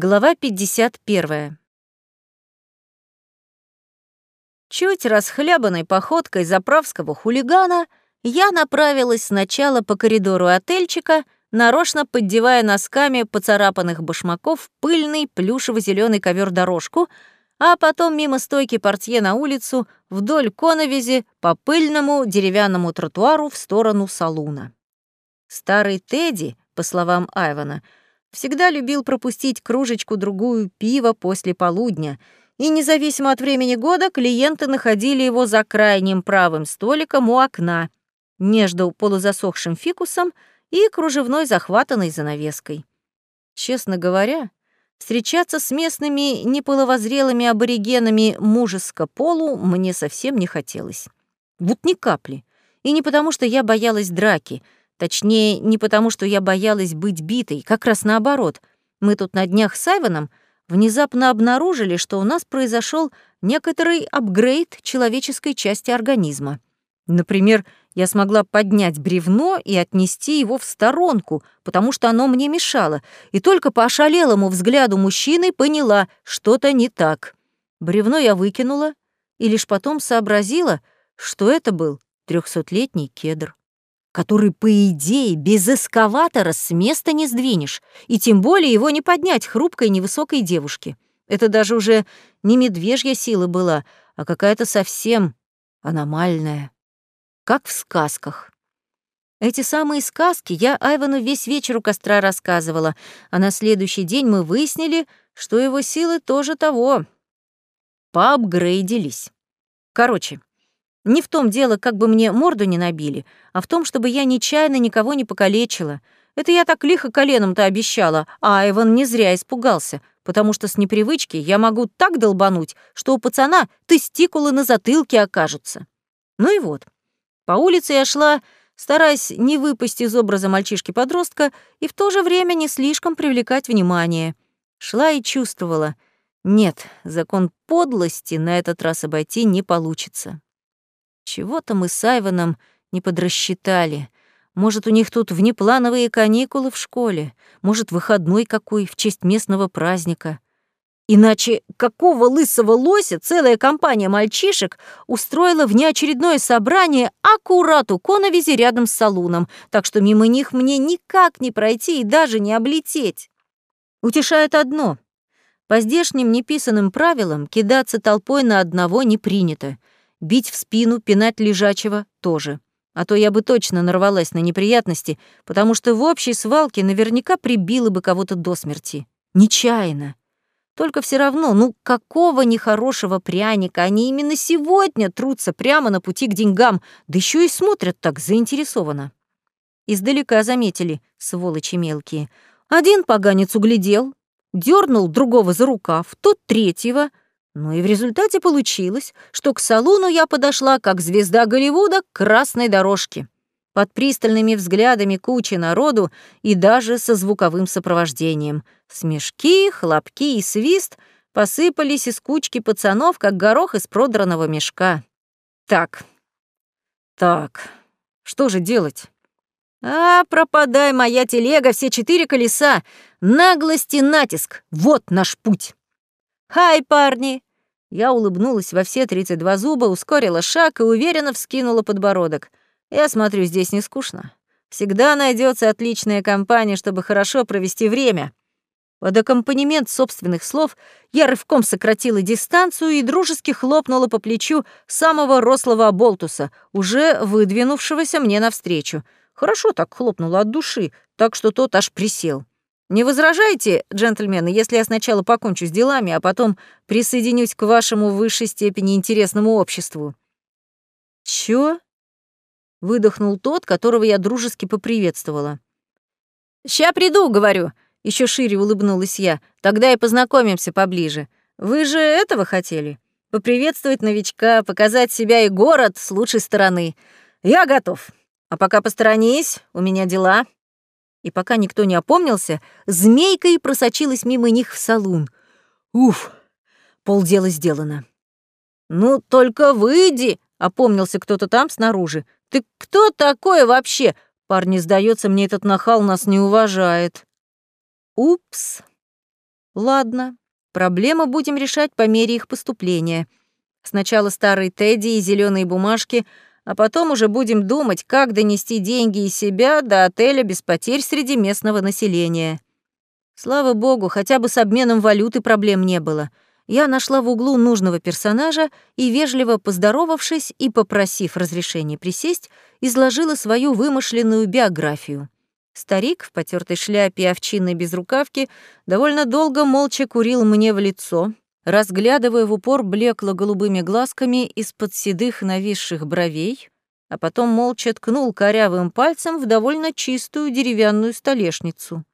Глава 51. Чуть расхлябанной походкой заправского хулигана я направилась сначала по коридору отельчика, нарочно поддевая носками поцарапанных башмаков пыльный плюшево-зеленый ковер-дорожку, а потом мимо стойки портье на улицу, вдоль коновизи, по пыльному деревянному тротуару в сторону салуна. Старый Тедди, по словам Айвана, — всегда любил пропустить кружечку-другую пива после полудня, и независимо от времени года клиенты находили его за крайним правым столиком у окна, между полузасохшим фикусом и кружевной захватанной занавеской. Честно говоря, встречаться с местными неполовозрелыми аборигенами мужеско полу мне совсем не хотелось. Вот ни капли. И не потому, что я боялась драки — Точнее, не потому, что я боялась быть битой, как раз наоборот. Мы тут на днях с Айваном внезапно обнаружили, что у нас произошел некоторый апгрейд человеческой части организма. Например, я смогла поднять бревно и отнести его в сторонку, потому что оно мне мешало, и только по ошалелому взгляду мужчины поняла, что-то не так. Бревно я выкинула и лишь потом сообразила, что это был трехсотлетний кедр который, по идее, без эскаватора с места не сдвинешь, и тем более его не поднять хрупкой невысокой девушке. Это даже уже не медвежья сила была, а какая-то совсем аномальная. Как в сказках. Эти самые сказки я Айвану весь вечер у костра рассказывала, а на следующий день мы выяснили, что его силы тоже того. Поапгрейдились. Короче, не в том дело, как бы мне морду не набили, а в том, чтобы я нечаянно никого не покалечила. Это я так лихо коленом-то обещала, а Айван не зря испугался, потому что с непривычки я могу так долбануть, что у пацана тестикулы на затылке окажутся. Ну и вот. По улице я шла, стараясь не выпасть из образа мальчишки-подростка и в то же время не слишком привлекать внимание. Шла и чувствовала. Нет, закон подлости на этот раз обойти не получится. Чего-то мы с Айваном не подрасчитали. Может, у них тут внеплановые каникулы в школе, может, выходной какой в честь местного праздника. Иначе какого лысого лося целая компания мальчишек устроила внеочередное собрание аккурат у коновизи рядом с салуном, так что мимо них мне никак не пройти и даже не облететь. Утешает одно. По здешним неписанным правилам кидаться толпой на одного не принято — Бить в спину, пинать лежачего — тоже. А то я бы точно нарвалась на неприятности, потому что в общей свалке наверняка прибила бы кого-то до смерти. Нечаянно. Только все равно, ну какого нехорошего пряника они именно сегодня трутся прямо на пути к деньгам, да еще и смотрят так заинтересованно. Издалека заметили, сволочи мелкие. Один поганец углядел, дернул другого за рукав, тот третьего — ну и в результате получилось, что к салону я подошла как звезда Голливуда к красной дорожке. Под пристальными взглядами кучи народу и даже со звуковым сопровождением. Смешки, хлопки и свист посыпались из кучки пацанов, как горох из продранного мешка. Так, так, что же делать? А, пропадай, моя телега, все четыре колеса, наглость и натиск — вот наш путь. «Хай, парни! Я улыбнулась во все 32 зуба, ускорила шаг и уверенно вскинула подбородок. Я смотрю, здесь не скучно. Всегда найдется отличная компания, чтобы хорошо провести время. Под аккомпанемент собственных слов я рывком сократила дистанцию и дружески хлопнула по плечу самого рослого оболтуса, уже выдвинувшегося мне навстречу. Хорошо так хлопнула от души, так что тот аж присел. Не возражаете, джентльмены, если я сначала покончу с делами, а потом присоединюсь к вашему в высшей степени интересному обществу?» «Чё?» — выдохнул тот, которого я дружески поприветствовала. «Ща приду», — говорю. Еще шире улыбнулась я. «Тогда и познакомимся поближе. Вы же этого хотели? Поприветствовать новичка, показать себя и город с лучшей стороны. Я готов. А пока посторонись, у меня дела». И пока никто не опомнился, змейкой просочилась мимо них в салун. Уф, полдела сделано. «Ну, только выйди!» — опомнился кто-то там снаружи. «Ты кто такой вообще? Парни, сдается мне, этот нахал нас не уважает». «Упс». Ладно, проблемы будем решать по мере их поступления. Сначала старый Тедди и зеленые бумажки, а потом уже будем думать, как донести деньги из себя до отеля без потерь среди местного населения. Слава богу, хотя бы с обменом валюты проблем не было. Я нашла в углу нужного персонажа и, вежливо поздоровавшись и попросив разрешения присесть, изложила свою вымышленную биографию. Старик в потертой шляпе и овчинной безрукавке довольно долго молча курил мне в лицо, разглядывая в упор блекло-голубыми глазками из-под седых нависших бровей, а потом молча ткнул корявым пальцем в довольно чистую деревянную столешницу.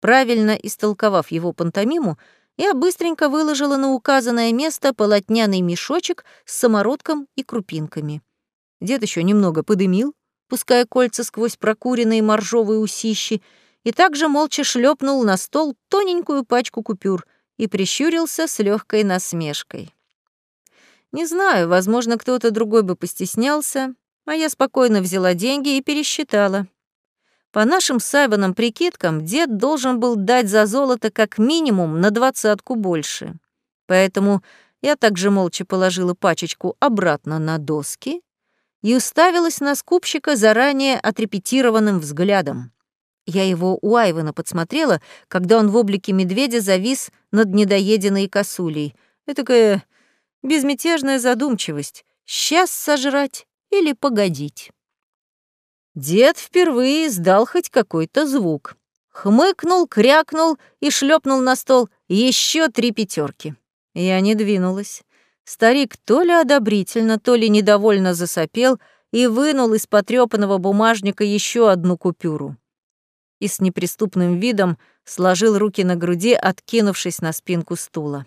Правильно истолковав его пантомиму, я быстренько выложила на указанное место полотняный мешочек с самородком и крупинками. Дед еще немного подымил, пуская кольца сквозь прокуренные моржовые усищи, и также молча шлепнул на стол тоненькую пачку купюр — и прищурился с легкой насмешкой. Не знаю, возможно, кто-то другой бы постеснялся, а я спокойно взяла деньги и пересчитала. По нашим с прикидкам, дед должен был дать за золото как минимум на двадцатку больше. Поэтому я также молча положила пачечку обратно на доски и уставилась на скупщика заранее отрепетированным взглядом. Я его у Айвана подсмотрела, когда он в облике медведя завис над недоеденной косулей. Этакая безмятежная задумчивость. Сейчас сожрать или погодить? Дед впервые издал хоть какой-то звук. Хмыкнул, крякнул и шлепнул на стол еще три пятерки. Я не двинулась. Старик то ли одобрительно, то ли недовольно засопел и вынул из потрепанного бумажника еще одну купюру и с неприступным видом сложил руки на груди, откинувшись на спинку стула.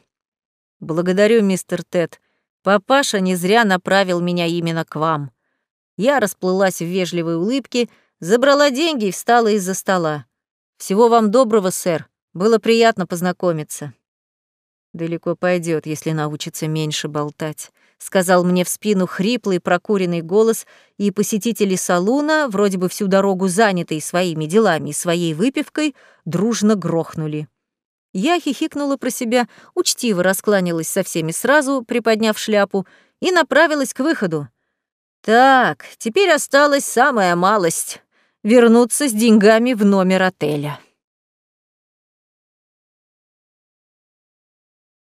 «Благодарю, мистер Тед. Папаша не зря направил меня именно к вам». Я расплылась в вежливой улыбке, забрала деньги и встала из-за стола. «Всего вам доброго, сэр. Было приятно познакомиться». Далеко пойдет, если научится меньше болтать сказал мне в спину хриплый прокуренный голос, и посетители салуна, вроде бы всю дорогу занятые своими делами и своей выпивкой, дружно грохнули. Я хихикнула про себя, учтиво раскланялась со всеми сразу, приподняв шляпу, и направилась к выходу. Так, теперь осталась самая малость — вернуться с деньгами в номер отеля.